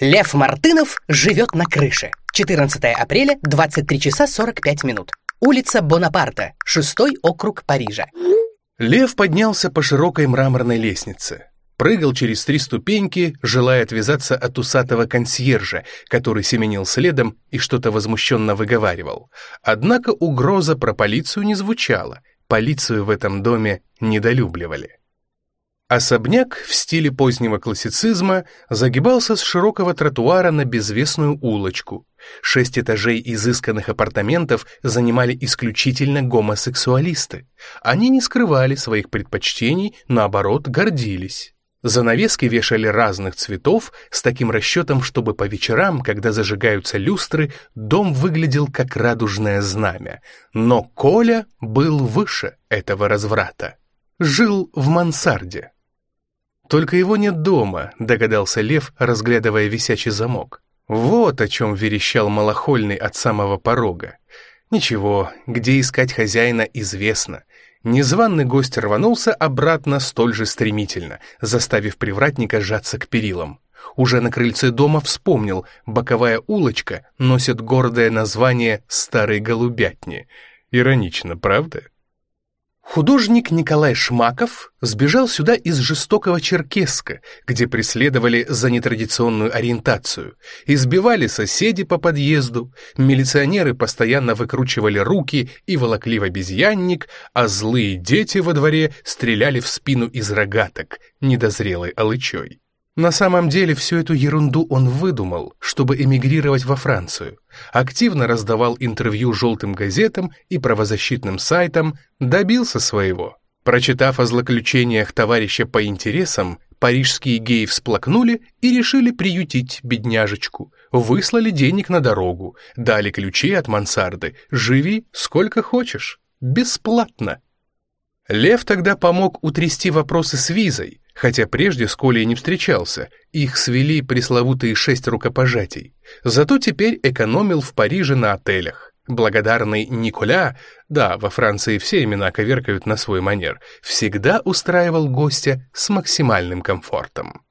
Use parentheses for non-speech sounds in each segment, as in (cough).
Лев Мартынов живет на крыше. 14 апреля, 23 часа 45 минут. Улица Бонапарта, шестой округ Парижа. Лев поднялся по широкой мраморной лестнице. Прыгал через три ступеньки, желая отвязаться от усатого консьержа, который семенил следом и что-то возмущенно выговаривал. Однако угроза про полицию не звучала. Полицию в этом доме недолюбливали. Особняк в стиле позднего классицизма загибался с широкого тротуара на безвестную улочку. Шесть этажей изысканных апартаментов занимали исключительно гомосексуалисты. Они не скрывали своих предпочтений, наоборот, гордились. Занавески вешали разных цветов с таким расчетом, чтобы по вечерам, когда зажигаются люстры, дом выглядел как радужное знамя. Но Коля был выше этого разврата. Жил в мансарде. «Только его нет дома», — догадался Лев, разглядывая висячий замок. Вот о чем верещал малохольный от самого порога. Ничего, где искать хозяина известно. Незваный гость рванулся обратно столь же стремительно, заставив привратника сжаться к перилам. Уже на крыльце дома вспомнил, боковая улочка носит гордое название «Старой голубятни». Иронично, правда? Художник Николай Шмаков сбежал сюда из жестокого Черкесска, где преследовали за нетрадиционную ориентацию. Избивали соседи по подъезду, милиционеры постоянно выкручивали руки и волокли в обезьянник, а злые дети во дворе стреляли в спину из рогаток, недозрелой алычой. На самом деле всю эту ерунду он выдумал, чтобы эмигрировать во Францию. Активно раздавал интервью желтым газетам и правозащитным сайтам, добился своего. Прочитав о злоключениях товарища по интересам, парижские геи всплакнули и решили приютить бедняжечку. Выслали денег на дорогу, дали ключи от мансарды. Живи сколько хочешь, бесплатно. Лев тогда помог утрясти вопросы с визой, хотя прежде с Колей не встречался, их свели пресловутые шесть рукопожатий. Зато теперь экономил в Париже на отелях. Благодарный Николя, да, во Франции все имена коверкают на свой манер, всегда устраивал гостя с максимальным комфортом.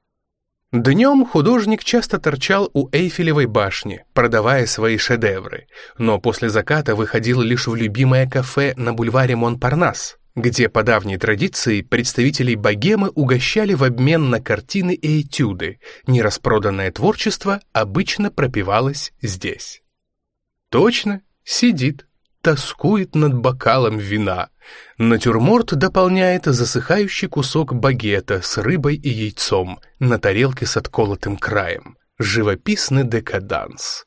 Днем художник часто торчал у Эйфелевой башни, продавая свои шедевры, но после заката выходил лишь в любимое кафе на бульваре Монпарнас, где по давней традиции представителей богемы угощали в обмен на картины и этюды, нераспроданное творчество обычно пропивалось здесь. Точно, сидит, тоскует над бокалом вина. Натюрморт дополняет засыхающий кусок багета с рыбой и яйцом на тарелке с отколотым краем. Живописный декаданс.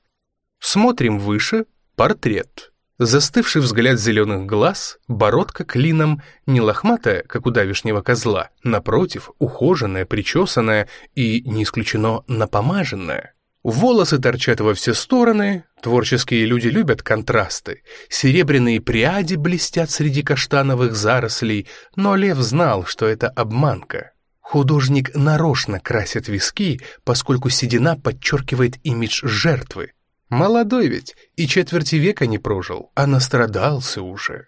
Смотрим выше — портрет. Застывший взгляд зеленых глаз, бородка клином, не лохматая, как у давишнего козла, напротив, ухоженная, причесанная и, не исключено, напомаженная. Волосы торчат во все стороны, творческие люди любят контрасты, серебряные пряди блестят среди каштановых зарослей, но Лев знал, что это обманка. Художник нарочно красит виски, поскольку седина подчеркивает имидж жертвы, Молодой ведь, и четверти века не прожил, а настрадался уже.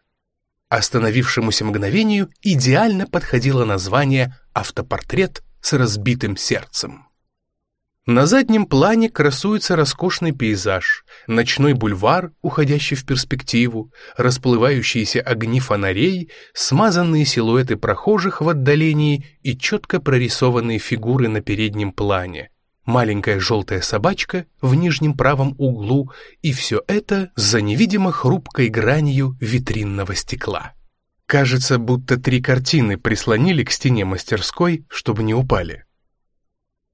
Остановившемуся мгновению идеально подходило название «Автопортрет с разбитым сердцем». На заднем плане красуется роскошный пейзаж, ночной бульвар, уходящий в перспективу, расплывающиеся огни фонарей, смазанные силуэты прохожих в отдалении и четко прорисованные фигуры на переднем плане, маленькая желтая собачка в нижнем правом углу, и все это за невидимо хрупкой гранью витринного стекла. Кажется, будто три картины прислонили к стене мастерской, чтобы не упали.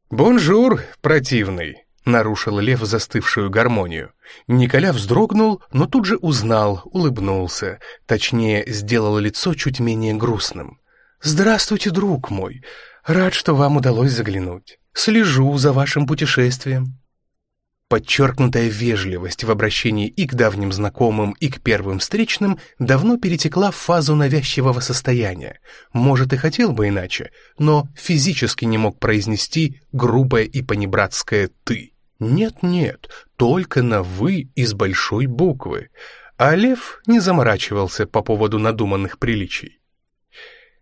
«Bonjour, противный!» — нарушил Лев застывшую гармонию. Николя вздрогнул, но тут же узнал, улыбнулся, точнее, сделал лицо чуть менее грустным. «Здравствуйте, друг мой! Рад, что вам удалось заглянуть. Слежу за вашим путешествием». Подчеркнутая вежливость в обращении и к давним знакомым, и к первым встречным давно перетекла в фазу навязчивого состояния. Может, и хотел бы иначе, но физически не мог произнести грубое и понебратское «ты». Нет-нет, только на «вы» из большой буквы. А Лев не заморачивался по поводу надуманных приличий.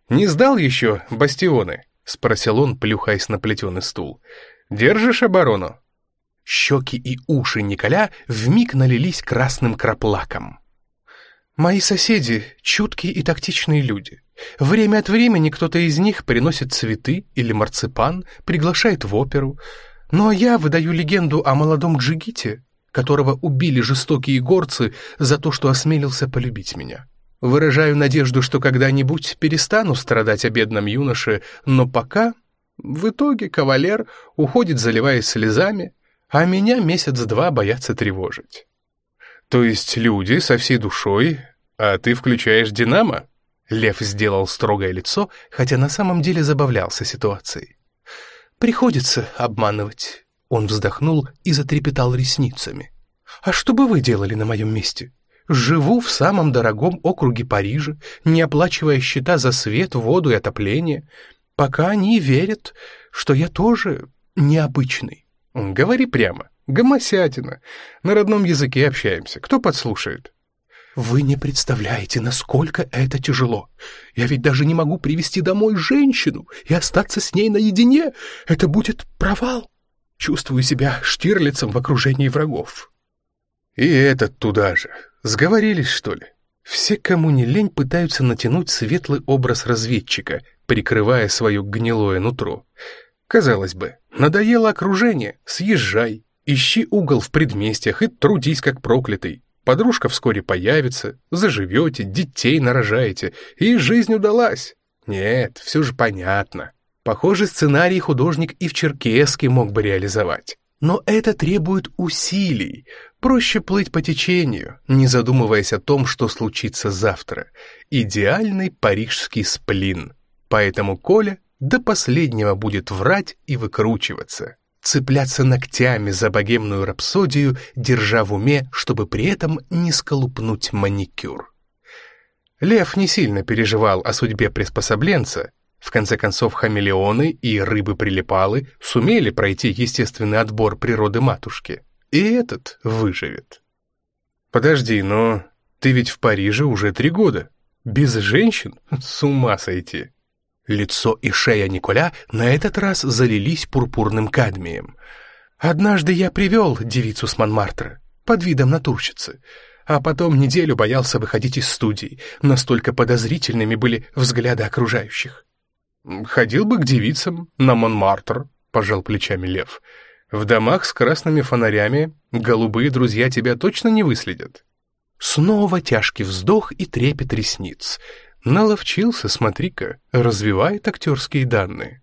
«Не сдал еще бастионы?» — спросил он, плюхаясь на плетеный стул. «Держишь оборону?» Щеки и уши Николя вмиг налились красным краплаком. «Мои соседи — чуткие и тактичные люди. Время от времени кто-то из них приносит цветы или марципан, приглашает в оперу. Ну а я выдаю легенду о молодом Джигите, которого убили жестокие горцы за то, что осмелился полюбить меня. Выражаю надежду, что когда-нибудь перестану страдать о бедном юноше, но пока... В итоге кавалер уходит, заливаясь слезами, а меня месяц-два боятся тревожить. То есть люди со всей душой, а ты включаешь «Динамо»? Лев сделал строгое лицо, хотя на самом деле забавлялся ситуацией. «Приходится обманывать». Он вздохнул и затрепетал ресницами. «А что бы вы делали на моем месте? Живу в самом дорогом округе Парижа, не оплачивая счета за свет, воду и отопление, пока они верят, что я тоже необычный. Говори прямо, гомосятина. На родном языке общаемся, кто подслушает?» Вы не представляете, насколько это тяжело. Я ведь даже не могу привести домой женщину и остаться с ней наедине. Это будет провал. Чувствую себя Штирлицем в окружении врагов. И этот туда же. Сговорились, что ли? Все, кому не лень, пытаются натянуть светлый образ разведчика, прикрывая свое гнилое нутро. Казалось бы, надоело окружение, съезжай, ищи угол в предместьях и трудись как проклятый. Подружка вскоре появится, заживете, детей нарожаете, и жизнь удалась. Нет, все же понятно. Похожий сценарий художник и в Черкеске мог бы реализовать. Но это требует усилий. Проще плыть по течению, не задумываясь о том, что случится завтра. Идеальный парижский сплин. Поэтому Коля до последнего будет врать и выкручиваться цепляться ногтями за богемную рапсодию, держа в уме, чтобы при этом не сколупнуть маникюр. Лев не сильно переживал о судьбе приспособленца. В конце концов, хамелеоны и рыбы-прилипалы сумели пройти естественный отбор природы матушки. И этот выживет. Подожди, но ты ведь в Париже уже три года. Без женщин? (laughs) С ума сойти. Лицо и шея Николя на этот раз залились пурпурным кадмием. «Однажды я привел девицу с Монмартра под видом натурщицы, а потом неделю боялся выходить из студии, настолько подозрительными были взгляды окружающих». «Ходил бы к девицам на Монмартр», — пожал плечами Лев. «В домах с красными фонарями голубые друзья тебя точно не выследят». Снова тяжкий вздох и трепет ресниц — Наловчился, смотри-ка, развивает актерские данные.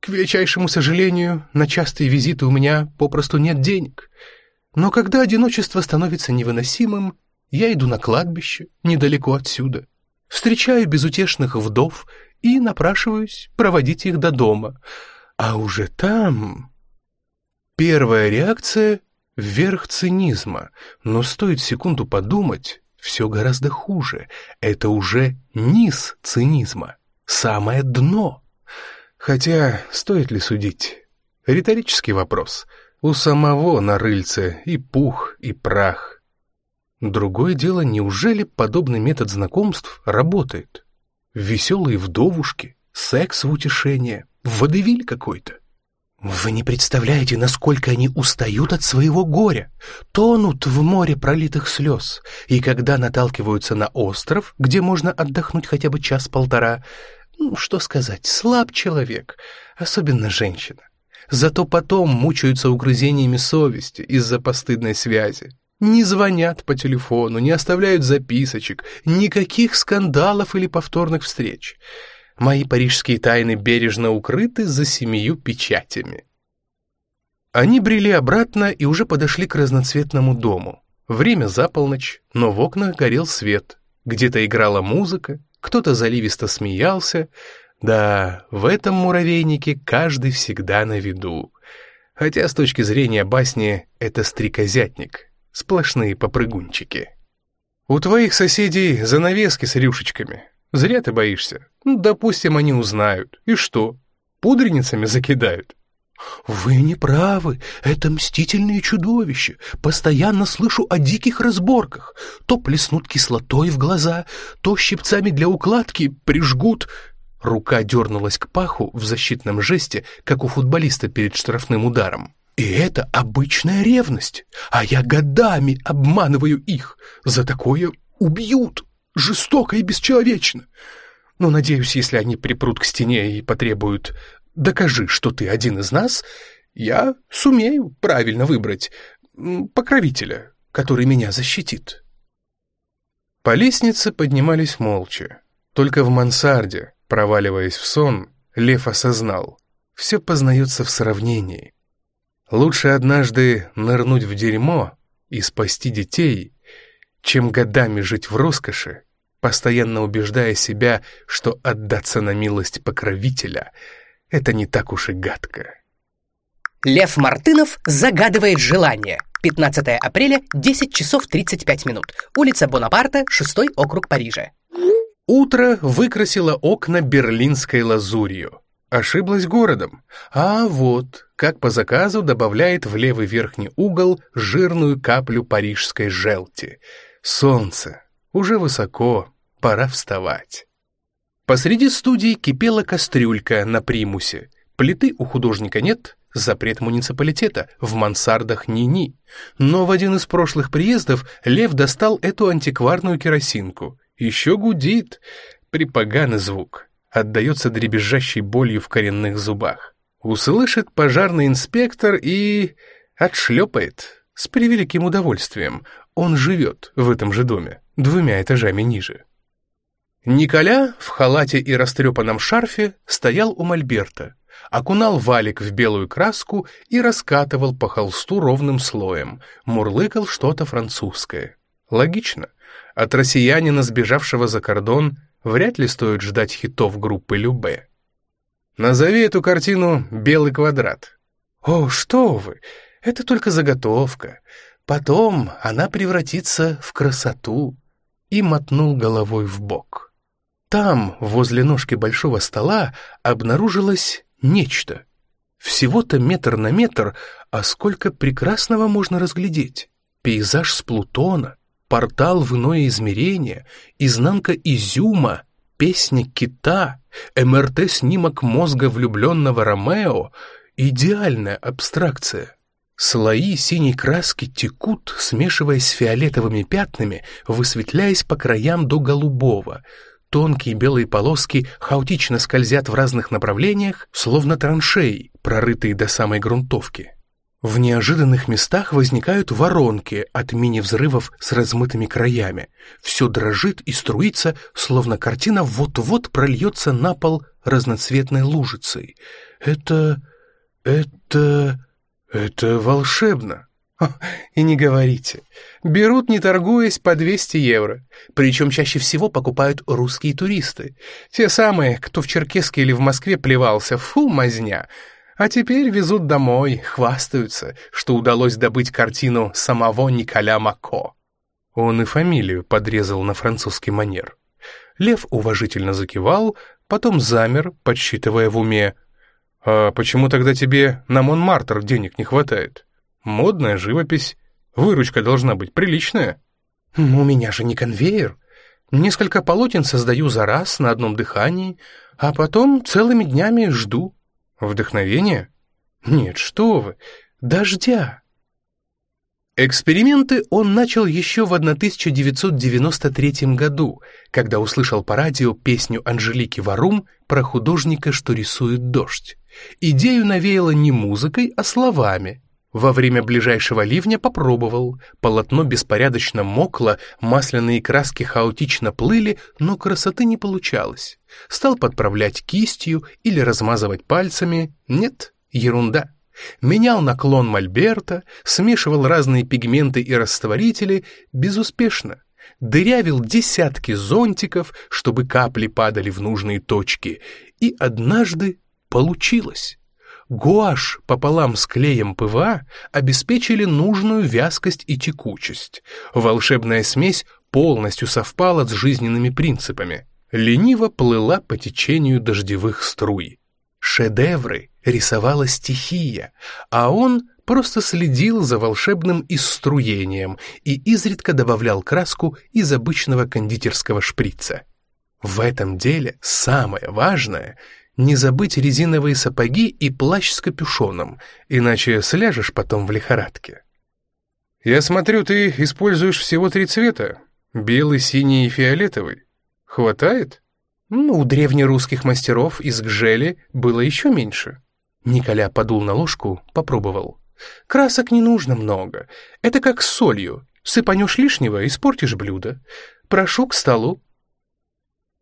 К величайшему сожалению, на частые визиты у меня попросту нет денег. Но когда одиночество становится невыносимым, я иду на кладбище, недалеко отсюда. Встречаю безутешных вдов и напрашиваюсь проводить их до дома. А уже там... Первая реакция — вверх цинизма, но стоит секунду подумать, все гораздо хуже. Это уже низ цинизма, самое дно. Хотя, стоит ли судить? Риторический вопрос. У самого на рыльце и пух, и прах. Другое дело, неужели подобный метод знакомств работает? Веселые вдовушки, секс в утешение, водевиль какой-то. Вы не представляете, насколько они устают от своего горя, тонут в море пролитых слез, и когда наталкиваются на остров, где можно отдохнуть хотя бы час-полтора, ну, что сказать, слаб человек, особенно женщина. Зато потом мучаются угрызениями совести из-за постыдной связи. Не звонят по телефону, не оставляют записочек, никаких скандалов или повторных встреч. Мои парижские тайны бережно укрыты за семью печатями. Они брели обратно и уже подошли к разноцветному дому. Время за полночь, но в окнах горел свет. Где-то играла музыка, кто-то заливисто смеялся. Да, в этом муравейнике каждый всегда на виду. Хотя с точки зрения басни это стрекозятник, сплошные попрыгунчики. У твоих соседей занавески с рюшечками, Зря ты боишься. Ну, допустим, они узнают. И что? Пудреницами закидают. «Вы не правы, это мстительные чудовища. Постоянно слышу о диких разборках. То плеснут кислотой в глаза, то щипцами для укладки прижгут». Рука дернулась к паху в защитном жесте, как у футболиста перед штрафным ударом. И это обычная ревность, а я годами обманываю их. За такое убьют, жестоко и бесчеловечно. Но надеюсь, если они припрут к стене и потребуют «докажи, что ты один из нас», я сумею правильно выбрать покровителя, который меня защитит. По лестнице поднимались молча. Только в мансарде, проваливаясь в сон, Лев осознал, все познается в сравнении. Лучше однажды нырнуть в дерьмо и спасти детей, чем годами жить в роскоши, постоянно убеждая себя, что отдаться на милость покровителя — это не так уж и гадко. Лев Мартынов загадывает желание. 15 апреля, 10 часов 35 минут. Улица Бонапарта, 6 округ Парижа. Утро выкрасило окна берлинской лазурью. Ошиблась городом. А вот, как по заказу, добавляет в левый верхний угол жирную каплю парижской желти. Солнце. Уже высоко. Пора вставать. Посреди студии кипела кастрюлька на примусе. Плиты у художника нет, запрет муниципалитета, в мансардах ни-ни. Но в один из прошлых приездов Лев достал эту антикварную керосинку. Еще гудит. Припоганый звук. Отдается дребезжащей болью в коренных зубах. Услышит пожарный инспектор и... отшлепает. С превеликим удовольствием. Он живет в этом же доме, двумя этажами ниже. Николя в халате и растрепанном шарфе стоял у мольберта, окунал валик в белую краску и раскатывал по холсту ровным слоем, мурлыкал что-то французское. Логично. От россиянина, сбежавшего за кордон, вряд ли стоит ждать хитов группы Любе. Назови эту картину «Белый квадрат». О, что вы, это только заготовка. Потом она превратится в красоту. И мотнул головой в бок. Там, возле ножки большого стола, обнаружилось нечто. Всего-то метр на метр, а сколько прекрасного можно разглядеть. Пейзаж с Плутона, портал в иное измерение, изнанка изюма, песня кита, МРТ-снимок мозга влюбленного Ромео — идеальная абстракция. Слои синей краски текут, смешиваясь с фиолетовыми пятнами, высветляясь по краям до голубого — Тонкие белые полоски хаотично скользят в разных направлениях, словно траншеи, прорытые до самой грунтовки. В неожиданных местах возникают воронки от мини-взрывов с размытыми краями. Все дрожит и струится, словно картина вот-вот прольется на пол разноцветной лужицей. Это... это... это волшебно. И не говорите. Берут, не торгуясь, по 200 евро. Причем чаще всего покупают русские туристы. Те самые, кто в Черкеске или в Москве плевался. Фу, мазня. А теперь везут домой, хвастаются, что удалось добыть картину самого Николя Мако. Он и фамилию подрезал на французский манер. Лев уважительно закивал, потом замер, подсчитывая в уме. «А почему тогда тебе на Монмартр денег не хватает?» Модная живопись. Выручка должна быть приличная. У меня же не конвейер. Несколько полотен создаю за раз на одном дыхании, а потом целыми днями жду. Вдохновение? Нет, что вы, дождя. Эксперименты он начал еще в 1993 году, когда услышал по радио песню Анжелики Варум про художника, что рисует дождь. Идею навеяло не музыкой, а словами. Во время ближайшего ливня попробовал. Полотно беспорядочно мокло, масляные краски хаотично плыли, но красоты не получалось. Стал подправлять кистью или размазывать пальцами. Нет, ерунда. Менял наклон мольберта, смешивал разные пигменты и растворители безуспешно. Дырявил десятки зонтиков, чтобы капли падали в нужные точки. И однажды получилось. Гуашь пополам с клеем ПВА обеспечили нужную вязкость и текучесть. Волшебная смесь полностью совпала с жизненными принципами. Лениво плыла по течению дождевых струй. Шедевры рисовала стихия, а он просто следил за волшебным исструением и изредка добавлял краску из обычного кондитерского шприца. В этом деле самое важное — не забыть резиновые сапоги и плащ с капюшоном, иначе сляжешь потом в лихорадке. «Я смотрю, ты используешь всего три цвета. Белый, синий и фиолетовый. Хватает?» Ну, у древнерусских мастеров из гжели было еще меньше. Николя подул на ложку, попробовал. Красок не нужно много. Это как с солью. Сыпанешь лишнего, испортишь блюдо. Прошу к столу.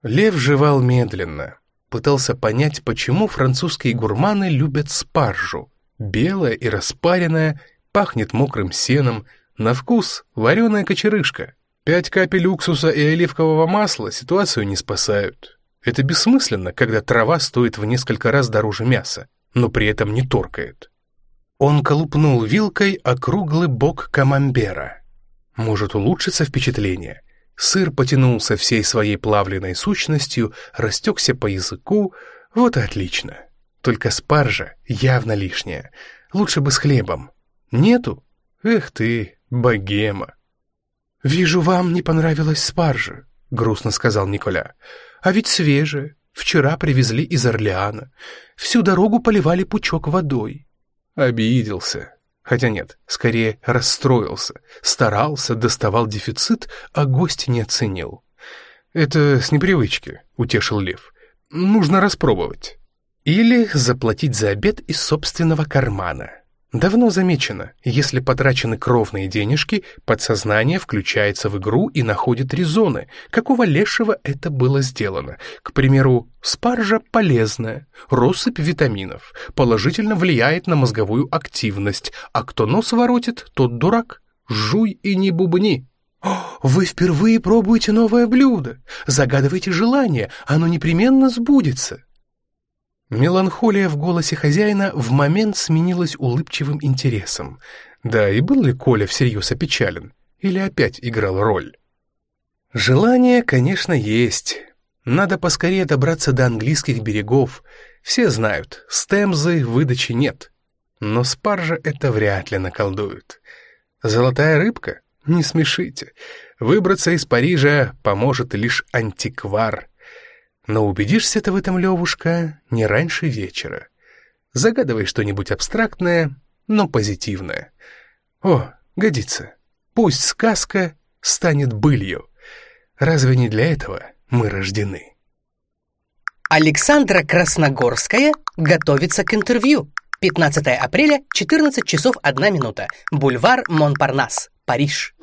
Лев жевал медленно. Пытался понять, почему французские гурманы любят спаржу. Белая и распаренная, пахнет мокрым сеном, на вкус вареная кочерышка. Пять капель уксуса и оливкового масла ситуацию не спасают. Это бессмысленно, когда трава стоит в несколько раз дороже мяса, но при этом не торкает. Он колупнул вилкой округлый бок камамбера. Может улучшиться впечатление. Сыр потянулся всей своей плавленной сущностью, растекся по языку. Вот и отлично. Только спаржа явно лишняя. Лучше бы с хлебом. Нету? Эх ты, богема. «Вижу, вам не понравилась спаржа», — грустно сказал Николя. «А ведь свежая. Вчера привезли из Орлеана. Всю дорогу поливали пучок водой». Обиделся. Хотя нет, скорее расстроился. Старался, доставал дефицит, а гость не оценил. «Это с непривычки», — утешил Лев. «Нужно распробовать». Или заплатить за обед из собственного кармана. Давно замечено, если потрачены кровные денежки, подсознание включается в игру и находит резоны, какого лешего это было сделано. К примеру, спаржа полезная, россыпь витаминов, положительно влияет на мозговую активность, а кто нос воротит, тот дурак. Жуй и не бубни. «Вы впервые пробуете новое блюдо, загадываете желание, оно непременно сбудется». Меланхолия в голосе хозяина в момент сменилась улыбчивым интересом. Да, и был ли Коля всерьез опечален? Или опять играл роль? Желание, конечно, есть. Надо поскорее добраться до английских берегов. Все знают, с Темзы выдачи нет. Но спаржа это вряд ли наколдует. Золотая рыбка? Не смешите. Выбраться из Парижа поможет лишь антиквар — но убедишься ты в этом, Левушка, не раньше вечера. Загадывай что-нибудь абстрактное, но позитивное. О, годится. Пусть сказка станет былью. Разве не для этого мы рождены? Александра Красногорская готовится к интервью. 15 апреля, 14 часов 1 минута. Бульвар Монпарнас, Париж.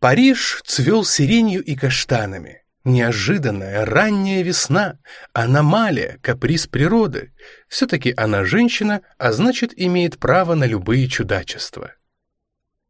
Париж цвел сиренью и каштанами. Неожиданная ранняя весна, аномалия, каприз природы. Все-таки она женщина, а значит имеет право на любые чудачества.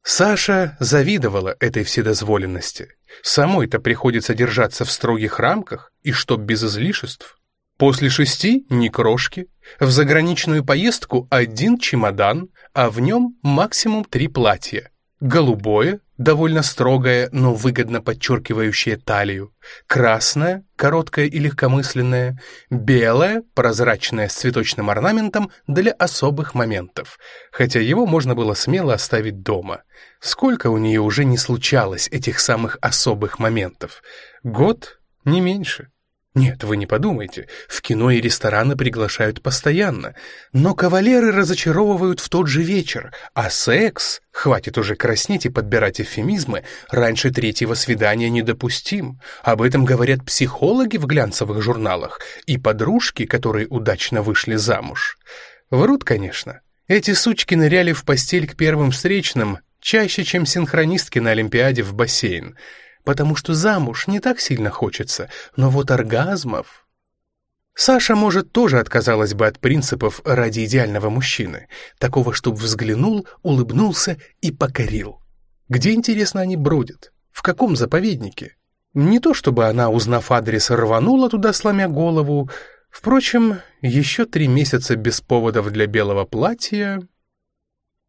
Саша завидовала этой вседозволенности. Самой-то приходится держаться в строгих рамках, и чтоб без излишеств. После шести — ни крошки, в заграничную поездку один чемодан, а в нем максимум три платья. Голубое, довольно строгое, но выгодно подчеркивающее талию, красное, короткое и легкомысленное, белое, прозрачное с цветочным орнаментом для особых моментов, хотя его можно было смело оставить дома. Сколько у нее уже не случалось этих самых особых моментов? Год? Не меньше. Нет, вы не подумайте, в кино и рестораны приглашают постоянно, но кавалеры разочаровывают в тот же вечер, а секс, хватит уже краснеть и подбирать эвфемизмы, раньше третьего свидания недопустим. Об этом говорят психологи в глянцевых журналах. И подружки, которые удачно вышли замуж. Врут, конечно. Эти сучки ныряли в постель к первым встречным чаще, чем синхронистки на Олимпиаде в бассейн потому что замуж не так сильно хочется, но вот оргазмов... Саша, может, тоже отказалась бы от принципов ради идеального мужчины, такого, чтобы взглянул, улыбнулся и покорил. Где, интересно, они бродят? В каком заповеднике? Не то чтобы она, узнав адрес, рванула туда, сломя голову. Впрочем, еще три месяца без поводов для белого платья...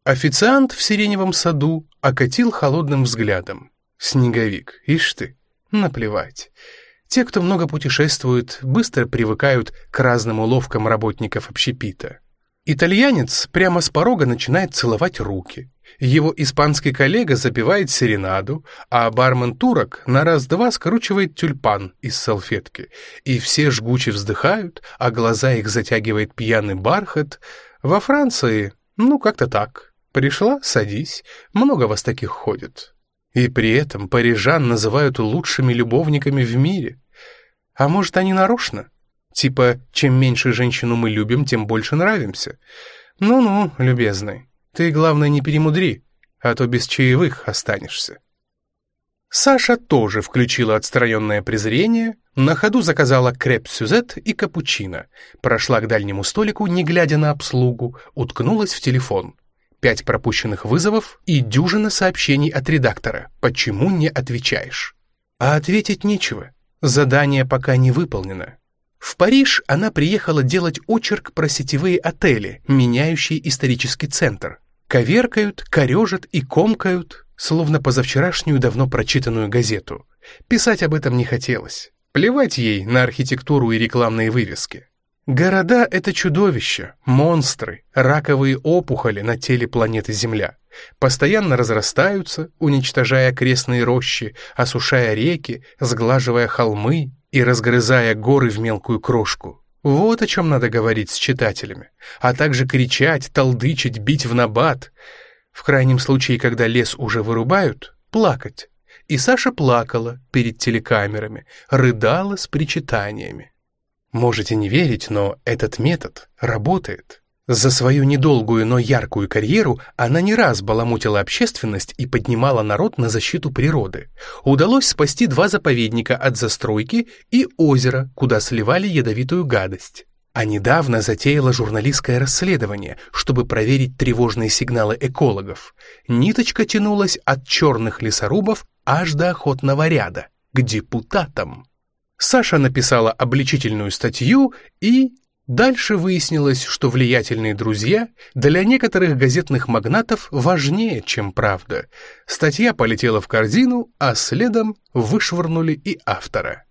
Официант в сиреневом саду окатил холодным взглядом. Снеговик, ишь ты, наплевать. Те, кто много путешествует, быстро привыкают к разным уловкам работников общепита. Итальянец прямо с порога начинает целовать руки. Его испанский коллега запивает серенаду, а бармен-турок на раз-два скручивает тюльпан из салфетки. И все жгуче вздыхают, а глаза их затягивает пьяный бархат. Во Франции, ну, как-то так. Пришла, садись, много вас таких ходит. И при этом парижан называют лучшими любовниками в мире. А может, они нарочно? Типа, чем меньше женщину мы любим, тем больше нравимся. Ну-ну, любезный, ты, главное, не перемудри, а то без чаевых останешься. Саша тоже включила отстраненное презрение, на ходу заказала креп-сюзет и капучино, прошла к дальнему столику, не глядя на обслугу, уткнулась в телефон. Пять пропущенных вызовов и дюжина сообщений от редактора «Почему не отвечаешь?». А ответить нечего, задание пока не выполнено. В Париж она приехала делать очерк про сетевые отели, меняющие исторический центр. Коверкают, корежат и комкают, словно позавчерашнюю давно прочитанную газету. Писать об этом не хотелось. Плевать ей на архитектуру и рекламные вывески. Города — это чудовища, монстры, раковые опухоли на теле планеты Земля. Постоянно разрастаются, уничтожая окрестные рощи, осушая реки, сглаживая холмы, и разгрызая горы в мелкую крошку. Вот о чем надо говорить с читателями, а также кричать, толдычить, бить в набат. В крайнем случае, когда лес уже вырубают, плакать. И Саша плакала перед телекамерами, рыдала с причитаниями. Можете не верить, но этот метод работает. За свою недолгую, но яркую карьеру она не раз баламутила общественность и поднимала народ на защиту природы. Удалось спасти два заповедника от застройки и озеро, куда сливали ядовитую гадость. А недавно затеяла журналистское расследование, чтобы проверить тревожные сигналы экологов. Ниточка тянулась от черных лесорубов аж до охотного ряда, к депутатам. Саша написала обличительную статью и Дальше выяснилось, что влиятельные друзья для некоторых газетных магнатов важнее, чем правда. Статья полетела в корзину, а следом вышвырнули и автора.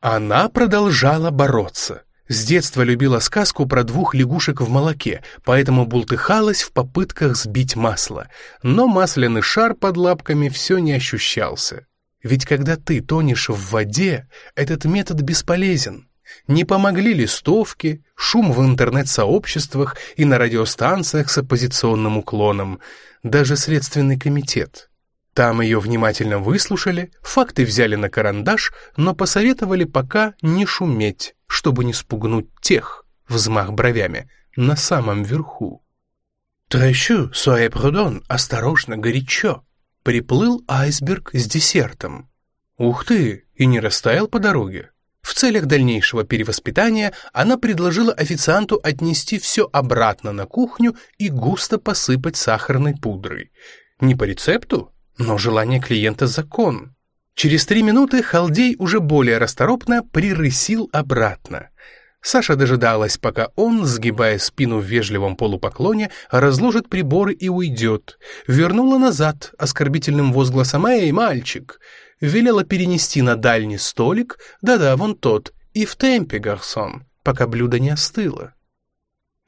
Она продолжала бороться. С детства любила сказку про двух лягушек в молоке, поэтому бултыхалась в попытках сбить масло. Но масляный шар под лапками все не ощущался. Ведь когда ты тонешь в воде, этот метод бесполезен. Не помогли листовки, шум в интернет-сообществах и на радиостанциях с оппозиционным уклоном, даже Следственный комитет. Там ее внимательно выслушали, факты взяли на карандаш, но посоветовали пока не шуметь, чтобы не спугнуть тех, взмах бровями, на самом верху. «Трещу, суэ прудон, осторожно, горячо!» Приплыл айсберг с десертом. «Ух ты, и не растаял по дороге!» В целях дальнейшего перевоспитания она предложила официанту отнести все обратно на кухню и густо посыпать сахарной пудрой. Не по рецепту, но желание клиента закон. Через три минуты халдей уже более расторопно прирысил обратно. Саша дожидалась, пока он, сгибая спину в вежливом полупоклоне, разложит приборы и уйдет. Вернула назад оскорбительным возгласом «Эй, мальчик!» велела перенести на дальний столик, да-да, вон тот, и в темпе, гарсон, пока блюдо не остыло.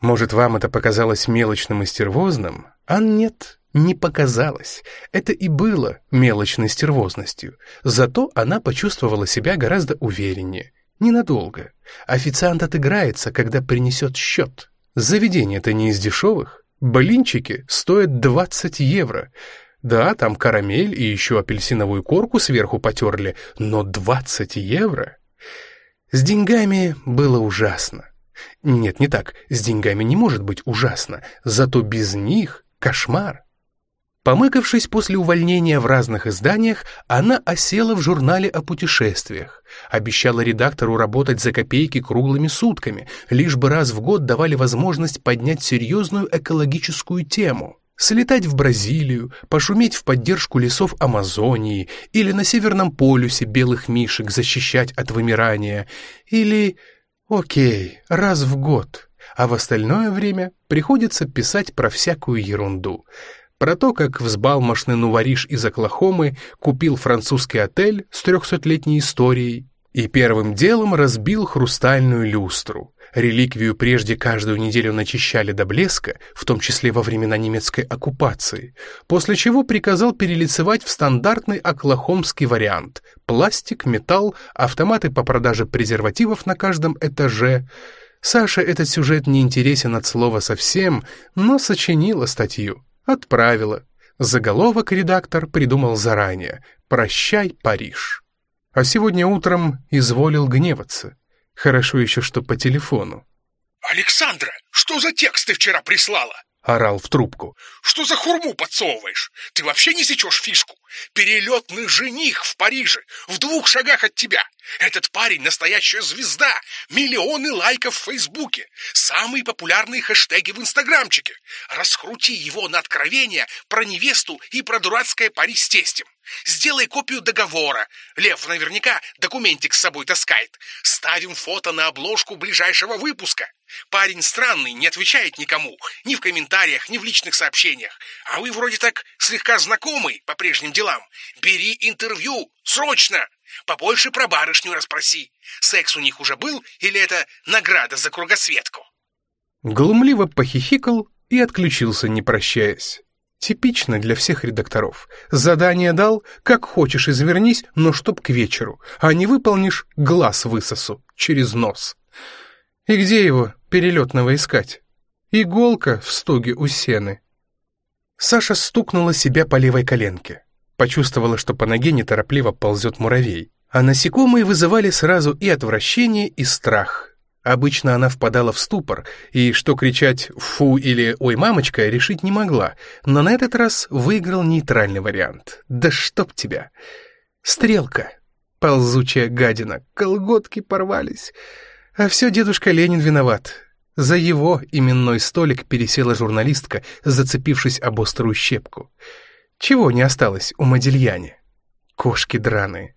Может, вам это показалось мелочным и стервозным? А нет, не показалось. Это и было мелочной стервозностью. Зато она почувствовала себя гораздо увереннее. Ненадолго. Официант отыграется, когда принесет счет. Заведение-то не из дешевых. Блинчики стоят 20 евро. Да, там карамель и еще апельсиновую корку сверху потерли, но 20 евро? С деньгами было ужасно. Нет, не так, с деньгами не может быть ужасно, зато без них кошмар. Помыкавшись после увольнения в разных изданиях, она осела в журнале о путешествиях. Обещала редактору работать за копейки круглыми сутками, лишь бы раз в год давали возможность поднять серьезную экологическую тему слетать в Бразилию, пошуметь в поддержку лесов Амазонии или на Северном полюсе белых мишек защищать от вымирания, или, окей, раз в год, а в остальное время приходится писать про всякую ерунду. Про то, как взбалмошный нувориш из Оклахомы купил французский отель с трехсотлетней историей и первым делом разбил хрустальную люстру, Реликвию прежде каждую неделю начищали до блеска, в том числе во времена немецкой оккупации, после чего приказал перелицевать в стандартный оклахомский вариант – пластик, металл, автоматы по продаже презервативов на каждом этаже. Саша этот сюжет не интересен от слова совсем, но сочинила статью, отправила. Заголовок редактор придумал заранее «Прощай, Париж». А сегодня утром изволил гневаться. Хорошо еще, что по телефону. «Александра, что за текст ты вчера прислала?» Орал в трубку. «Что за хурму подсовываешь? Ты вообще не сечешь фишку? Перелетный жених в Париже, в двух шагах от тебя. Этот парень настоящая звезда, миллионы лайков в Фейсбуке, самые популярные хэштеги в Инстаграмчике. Раскрути его на откровение про невесту и про дурацкое пари с тестем. Сделай копию договора. Лев наверняка документик с собой таскает. Ставим фото на обложку ближайшего выпуска. Парень странный, не отвечает никому, ни в комментариях, ни в личных сообщениях. А вы вроде так слегка знакомый по прежним делам. Бери интервью, срочно! Побольше про барышню расспроси. Секс у них уже был или это награда за кругосветку?» Глумливо похихикал и отключился, не прощаясь. Типично для всех редакторов. Задание дал, как хочешь извернись, но чтоб к вечеру, а не выполнишь, глаз высосу через нос. И где его, перелетного, искать? Иголка в стоге у сены. Саша стукнула себя по левой коленке. Почувствовала, что по ноге неторопливо ползет муравей. А насекомые вызывали сразу и отвращение, и страх. Обычно она впадала в ступор, и что кричать «фу» или «ой, мамочка» решить не могла, но на этот раз выиграл нейтральный вариант. «Да чтоб тебя!» «Стрелка!» Ползучая гадина, колготки порвались. А все дедушка Ленин виноват. За его именной столик пересела журналистка, зацепившись об острую щепку. Чего не осталось у Модильяне? Кошки драные.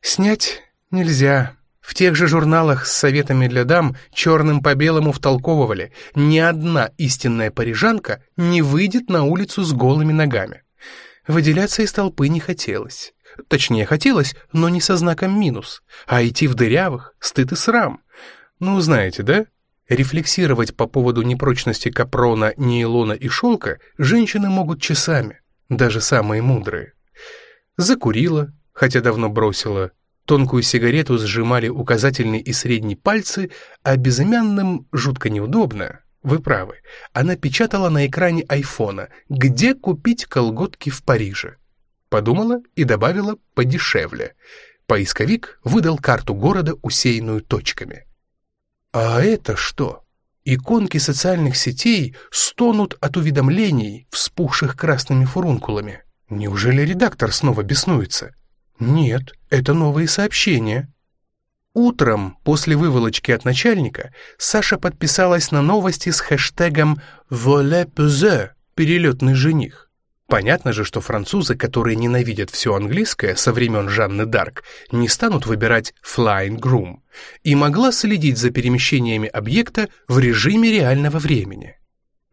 Снять нельзя. В тех же журналах с советами для дам черным по белому втолковывали, ни одна истинная парижанка не выйдет на улицу с голыми ногами. Выделяться из толпы не хотелось. Точнее, хотелось, но не со знаком минус. А идти в дырявых — стыд и срам. Ну, знаете, да? Рефлексировать по поводу непрочности капрона, нейлона и шелка женщины могут часами даже самые мудрые. Закурила, хотя давно бросила. Тонкую сигарету сжимали указательный и средний пальцы, а безымянным жутко неудобно. Вы правы. Она печатала на экране айфона «Где купить колготки в Париже?» Подумала и добавила подешевле. Поисковик выдал карту города, усеянную точками. «А это что?» Иконки социальных сетей стонут от уведомлений, вспухших красными фурункулами. Неужели редактор снова беснуется? Нет, это новые сообщения. Утром, после выволочки от начальника, Саша подписалась на новости с хэштегом «Воле пезе» — «Перелетный жених». Понятно же, что французы, которые ненавидят все английское со времен Жанны Дарк, не станут выбирать «flying groom» и могла следить за перемещениями объекта в режиме реального времени.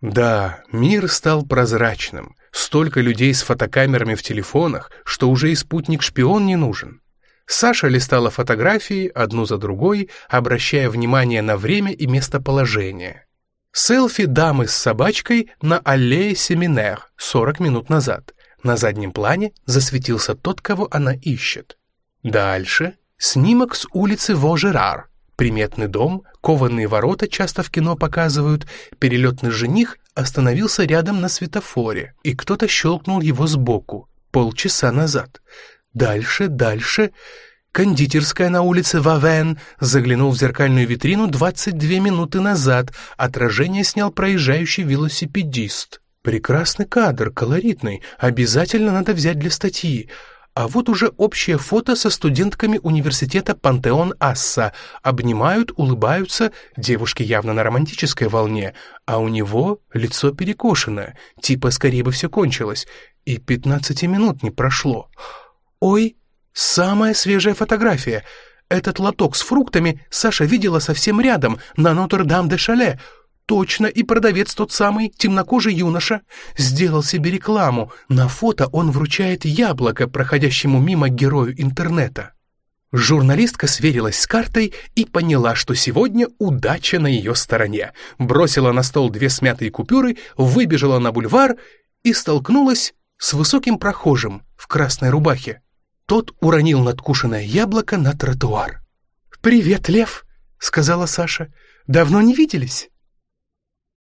Да, мир стал прозрачным, столько людей с фотокамерами в телефонах, что уже и спутник-шпион не нужен. Саша листала фотографии одну за другой, обращая внимание на время и местоположение. Селфи дамы с собачкой на аллее Семинер 40 минут назад. На заднем плане засветился тот, кого она ищет. Дальше снимок с улицы Вожерар. Приметный дом, кованые ворота часто в кино показывают. Перелетный жених остановился рядом на светофоре, и кто-то щелкнул его сбоку полчаса назад. Дальше, дальше... Кондитерская на улице Вавен заглянул в зеркальную витрину 22 минуты назад. Отражение снял проезжающий велосипедист. Прекрасный кадр, колоритный. Обязательно надо взять для статьи. А вот уже общее фото со студентками университета Пантеон Асса. Обнимают, улыбаются, девушки явно на романтической волне, а у него лицо перекошено, типа скорее бы все кончилось. И 15 минут не прошло. «Ой, Самая свежая фотография. Этот лоток с фруктами Саша видела совсем рядом, на Нотр-Дам-де-Шале. Точно, и продавец тот самый, темнокожий юноша, сделал себе рекламу. На фото он вручает яблоко проходящему мимо герою интернета. Журналистка сверилась с картой и поняла, что сегодня удача на ее стороне. Бросила на стол две смятые купюры, выбежала на бульвар и столкнулась с высоким прохожим в красной рубахе. Тот уронил надкушенное яблоко на тротуар. «Привет, Лев!» — сказала Саша. «Давно не виделись?»